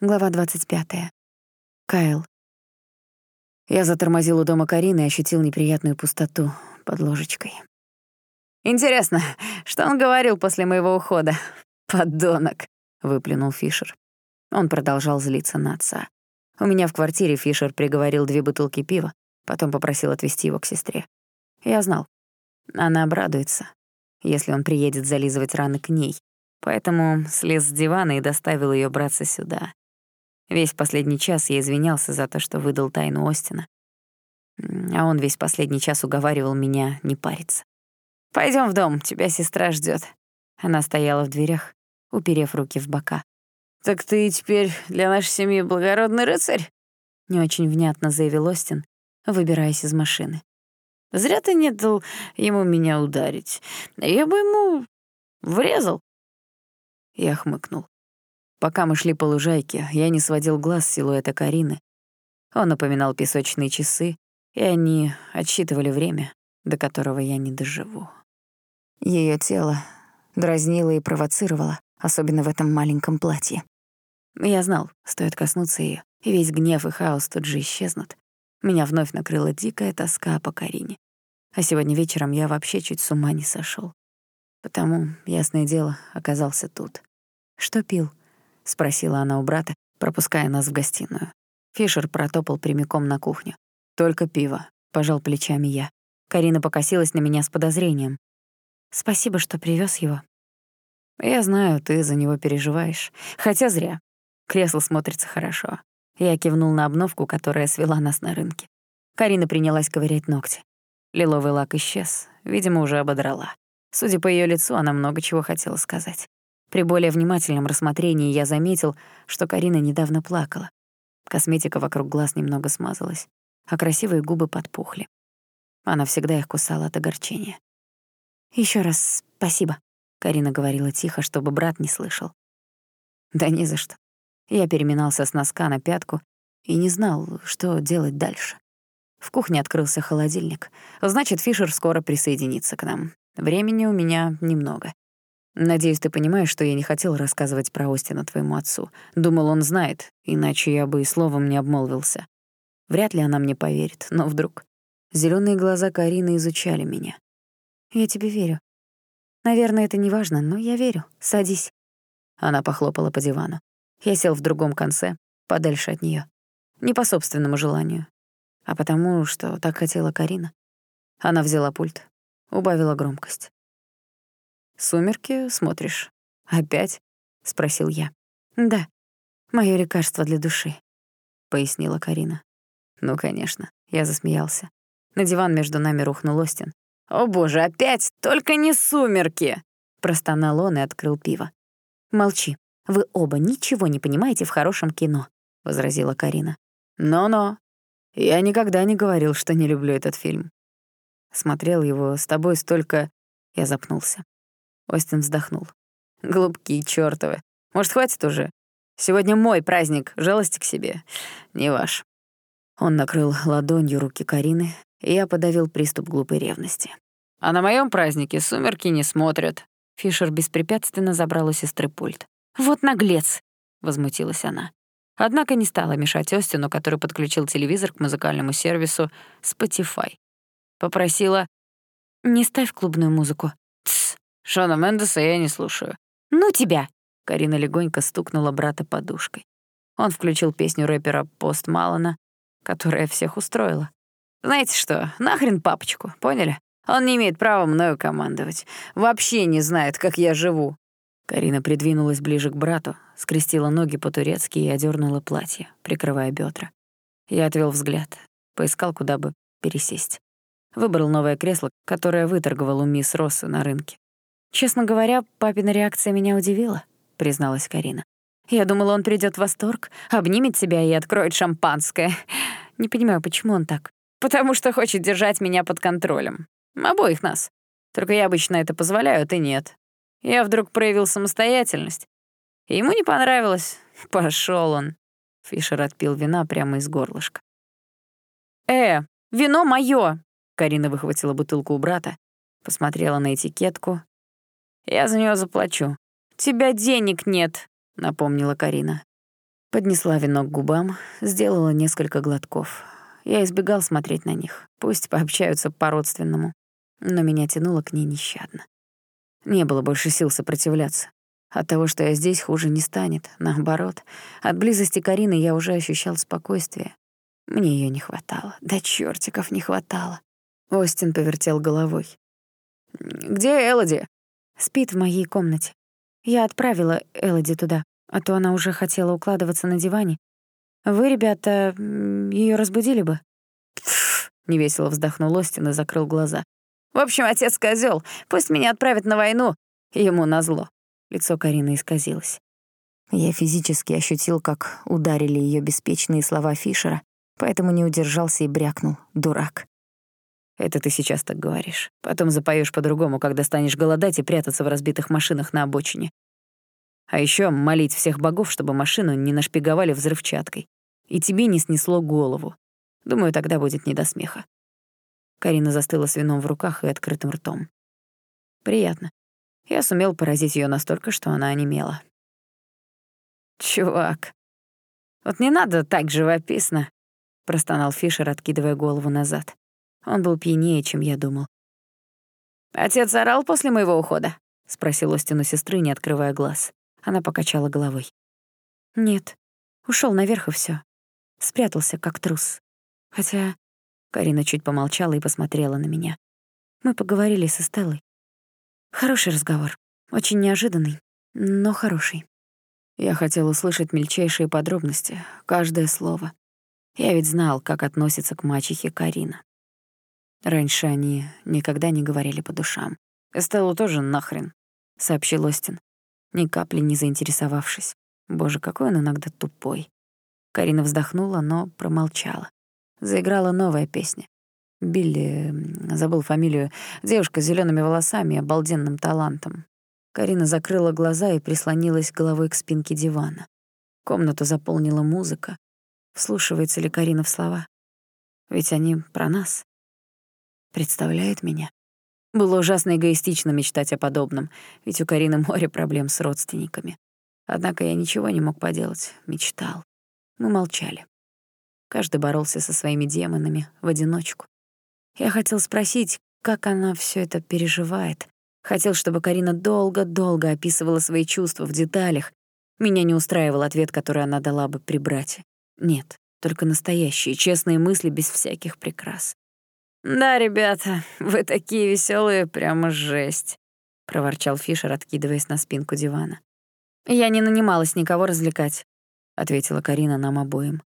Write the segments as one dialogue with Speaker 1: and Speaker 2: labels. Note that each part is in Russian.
Speaker 1: Глава 25. Кайл. Я затормозил у дома Карины и ощутил неприятную пустоту под ложечкой. «Интересно, что он говорил после моего ухода? Подонок!» — выплюнул Фишер. Он продолжал злиться на отца. У меня в квартире Фишер приговорил две бутылки пива, потом попросил отвезти его к сестре. Я знал. Она обрадуется, если он приедет зализывать раны к ней. Поэтому слез с дивана и доставил ее браться сюда. Весь последний час я извинялся за то, что выдал тайну Остина. А он весь последний час уговаривал меня не париться. Пойдем в дом, тебя сестра ждет. Она стояла в дверях, уперев руки в бока. «Так ты теперь для нашей семьи благородный рыцарь?» Не очень внятно заявил Остин, выбираясь из машины. «Зря ты не дал ему меня ударить. Я бы ему врезал». Я хмыкнул. Пока мы шли по лужайке, я не сводил глаз с силуэта Карины. Он напоминал песочные часы, и они отсчитывали время, до которого я не доживу. Ее тело дразнило и провоцировало, особенно в этом маленьком платье. Я знал, стоит коснуться ее, и весь гнев и хаос тут же исчезнут. Меня вновь накрыла дикая тоска по Карине. А сегодня вечером я вообще чуть с ума не сошел. Потому, ясное дело, оказался тут. Что пил? — спросила она у брата, пропуская нас в гостиную. Фишер протопал прямиком на кухню. «Только пиво», — пожал плечами я. Карина покосилась на меня с подозрением. «Спасибо, что привез его». «Я знаю, ты за него переживаешь. Хотя зря. Кресло смотрится хорошо». Я кивнул на обновку, которая свела нас на рынке. Карина принялась ковырять ногти. Лиловый лак исчез, видимо, уже ободрала. Судя по ее лицу, она много чего хотела сказать. При более внимательном рассмотрении я заметил, что Карина недавно плакала. Косметика вокруг глаз немного смазалась, а красивые губы подпухли. Она всегда их кусала от огорчения. Еще раз спасибо», — Карина говорила тихо, чтобы брат не слышал. «Да не за что». Я переминался с носка на пятку и не знал, что делать дальше. В кухне открылся холодильник. Значит, Фишер скоро присоединится к нам. Времени у меня немного. Надеюсь, ты понимаешь, что я не хотел рассказывать про Остина твоему отцу. Думал, он знает, иначе я бы и словом не обмолвился. Вряд ли она мне поверит, но вдруг... Зелёные глаза Карины изучали меня. «Я тебе верю. Наверное, это не важно, но я верю. Садись». Она похлопала по дивану. Я сел в другом конце, подальше от неё. Не по собственному желанию, а потому, что так хотела Карина. Она взяла пульт, убавила громкость. «Сумерки смотришь? Опять?» — спросил я. «Да, мое лекарство для души», — пояснила Карина. «Ну, конечно», — я засмеялся. На диван между нами рухнул Остин. «О боже, опять! Только не сумерки!» Простонал он и открыл пиво. «Молчи. Вы оба ничего не понимаете в хорошем кино», — возразила Карина. «Но-но. Я никогда не говорил, что не люблю этот фильм. Смотрел его с тобой столько...» Я запнулся. Остин вздохнул. Глупки чёртовы. Может, хватит уже? Сегодня мой праздник, жалости к себе. Не ваш. Он накрыл ладонью руки Карины, и я подавил приступ глупой ревности. А на моем празднике сумерки не смотрят. Фишер беспрепятственно забрал у сестры пульт. «Вот наглец!» — возмутилась она. Однако не стала мешать Остину, который подключил телевизор к музыкальному сервису Spotify. Попросила «Не ставь клубную музыку. Шона Мендеса я не слушаю. «Ну тебя!» — Карина легонько стукнула брата подушкой. Он включил песню рэпера Пост Малона, которая всех устроила. «Знаете что, нахрен папочку, поняли? Он не имеет права мною командовать. Вообще не знает, как я живу». Карина придвинулась ближе к брату, скрестила ноги по-турецки и одернула платье, прикрывая бедра. Я отвел взгляд, поискал, куда бы пересесть. Выбрал новое кресло, которое выторговал у мисс Россы на рынке. «Честно говоря, папина реакция меня удивила», — призналась Карина. «Я думала, он придёт в восторг, обнимет тебя и откроет шампанское. Не понимаю, почему он так. Потому что хочет держать меня под контролем. Обоих нас. Только я обычно это позволяю, а ты нет. Я вдруг проявил самостоятельность. И ему не понравилось. Пошёл он». Фишер отпил вина прямо из горлышка. «Э, вино моё!» Карина выхватила бутылку у брата, посмотрела на этикетку я за нее заплачу. тебя денег нет, напомнила Карина. Поднесла вино к губам, сделала несколько глотков. Я избегал смотреть на них, пусть пообщаются по-родственному, но меня тянуло к ней нещадно. Не было больше сил сопротивляться. От того, что я здесь, хуже не станет. Наоборот, от близости Карины я уже ощущал спокойствие. Мне ее не хватало. Да чертиков не хватало. Остин повертел головой. «Где Элоди?» «Спит в моей комнате. Я отправила Элоди туда, а то она уже хотела укладываться на диване. Вы, ребята, ее разбудили бы?» «Пф!» — невесело вздохнул Остин и закрыл глаза. «В общем, отец козел. Пусть меня отправят на войну. Ему назло». Лицо Карины исказилось. Я физически ощутил, как ударили ее беспечные слова Фишера, поэтому не удержался и брякнул. «Дурак». Это ты сейчас так говоришь. Потом запоешь по-другому, когда станешь голодать и прятаться в разбитых машинах на обочине. А еще молить всех богов, чтобы машину не нашпиговали взрывчаткой. И тебе не снесло голову. Думаю, тогда будет не до смеха. Карина застыла с вином в руках и открытым ртом. Приятно. Я сумел поразить ее настолько, что она онемела. «Чувак, вот не надо так живописно», — простонал Фишер, откидывая голову назад. Он был пьянее, чем я думал. «Отец орал после моего ухода?» — спросил Остин у сестры, не открывая глаз. Она покачала головой. «Нет, ушел наверх и все. Спрятался, как трус. Хотя...» Карина чуть помолчала и посмотрела на меня. Мы поговорили со Стеллой. Хороший разговор. Очень неожиданный, но хороший. Я хотел услышать мельчайшие подробности, каждое слово. Я ведь знал, как относится к мачехе Карина. Раньше они никогда не говорили по душам. «Эстеллу тоже нахрен», — сообщил Остин, ни капли не заинтересовавшись. Боже, какой он иногда тупой. Карина вздохнула, но промолчала. Заиграла новая песня. Билли, забыл фамилию, девушка с зелёными волосами и обалденным талантом. Карина закрыла глаза и прислонилась головой к спинке дивана. Комнату заполнила музыка. Вслушивается ли Карина в слова? Ведь они про нас представляет меня. Было ужасно эгоистично мечтать о подобном, ведь у Карины море проблем с родственниками. Однако я ничего не мог поделать, мечтал. Мы молчали. Каждый боролся со своими демонами в одиночку. Я хотел спросить, как она все это переживает. Хотел, чтобы Карина долго-долго описывала свои чувства в деталях. Меня не устраивал ответ, который она дала бы при брате. Нет, только настоящие, честные мысли без всяких прикрас. «Да, ребята, вы такие веселые, прямо жесть», — проворчал Фишер, откидываясь на спинку дивана. «Я не нанималась никого развлекать», — ответила Карина нам обоим.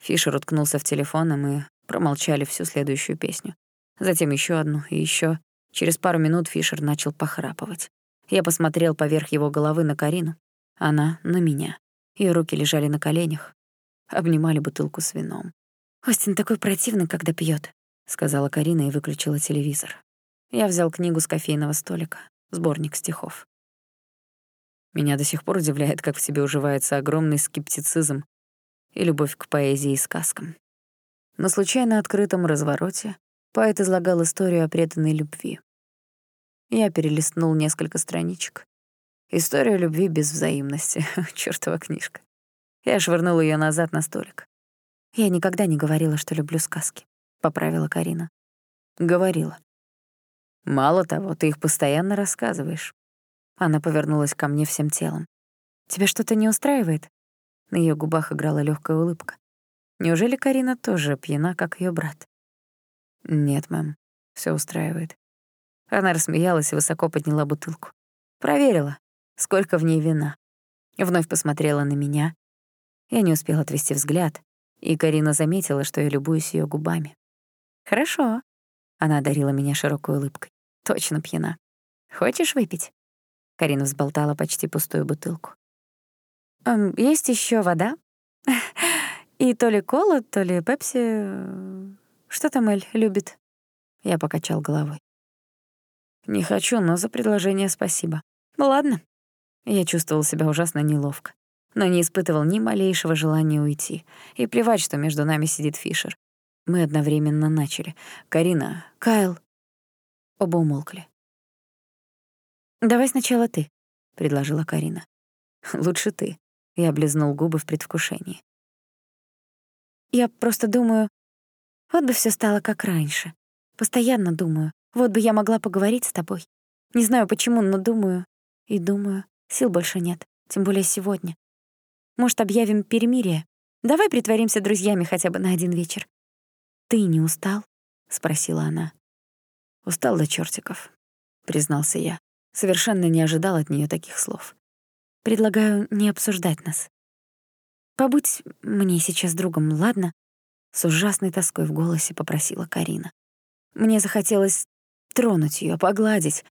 Speaker 1: Фишер уткнулся в телефон, и мы промолчали всю следующую песню. Затем еще одну и еще. Через пару минут Фишер начал похрапывать. Я посмотрел поверх его головы на Карину. Она — на меня. Ее руки лежали на коленях, обнимали бутылку с вином. «Остин такой противный, когда пьет, сказала Карина и выключила телевизор. Я взял книгу с кофейного столика, сборник стихов. Меня до сих пор удивляет, как в тебе уживается огромный скептицизм и любовь к поэзии и сказкам. На случайно открытом развороте поэт излагал историю о преданной любви. Я перелистнул несколько страничек. История любви без взаимности. Чёртова книжка. Я швырнул ее назад на столик. Я никогда не говорила, что люблю сказки. — поправила Карина. «Говорила». «Мало того, ты их постоянно рассказываешь». Она повернулась ко мне всем телом. «Тебя что-то не устраивает?» На ее губах играла легкая улыбка. Неужели Карина тоже пьяна, как ее брат? «Нет, мэм, все устраивает». Она рассмеялась и высоко подняла бутылку. Проверила, сколько в ней вина. Вновь посмотрела на меня. Я не успела отвести взгляд, и Карина заметила, что я любуюсь ее губами. «Хорошо». Она одарила меня широкой улыбкой. «Точно пьяна. Хочешь выпить?» Карина взболтала почти пустую бутылку. «Эм, «Есть еще вода? И то ли кола, то ли пепси. Что там Эль любит?» Я покачал головой. «Не хочу, но за предложение спасибо. Ну ладно». Я чувствовал себя ужасно неловко, но не испытывал ни малейшего желания уйти. И плевать, что между нами сидит Фишер. Мы одновременно начали. «Карина, Кайл». Оба умолкли. «Давай сначала ты», — предложила Карина. «Лучше ты», Я облизнул губы в предвкушении. «Я просто думаю, вот бы все стало как раньше. Постоянно думаю, вот бы я могла поговорить с тобой. Не знаю почему, но думаю и думаю. Сил больше нет, тем более сегодня. Может, объявим перемирие? Давай притворимся друзьями хотя бы на один вечер. Ты не устал? спросила она. Устал до чертиков, признался я. Совершенно не ожидал от нее таких слов. Предлагаю не обсуждать нас. Побудь мне сейчас другом, ладно? С ужасной тоской в голосе попросила Карина. Мне захотелось тронуть ее, погладить.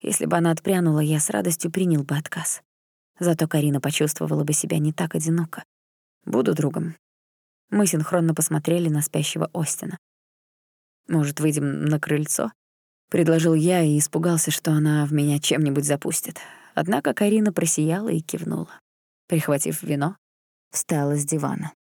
Speaker 1: Если бы она отпрянула, я с радостью принял бы отказ. Зато Карина почувствовала бы себя не так одиноко. Буду другом. Мы синхронно посмотрели на спящего Остина. «Может, выйдем на крыльцо?» — предложил я и испугался, что она в меня чем-нибудь запустит. Однако Карина просияла и кивнула. Прихватив вино, встала с дивана.